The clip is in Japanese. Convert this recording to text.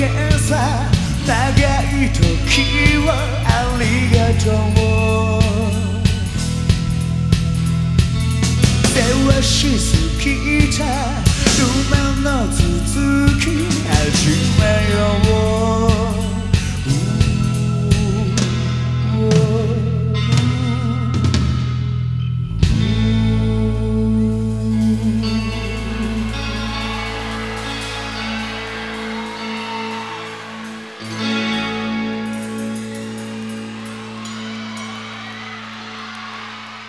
けさ長い時はありがとう。てわしすぎた沼の続き味めよう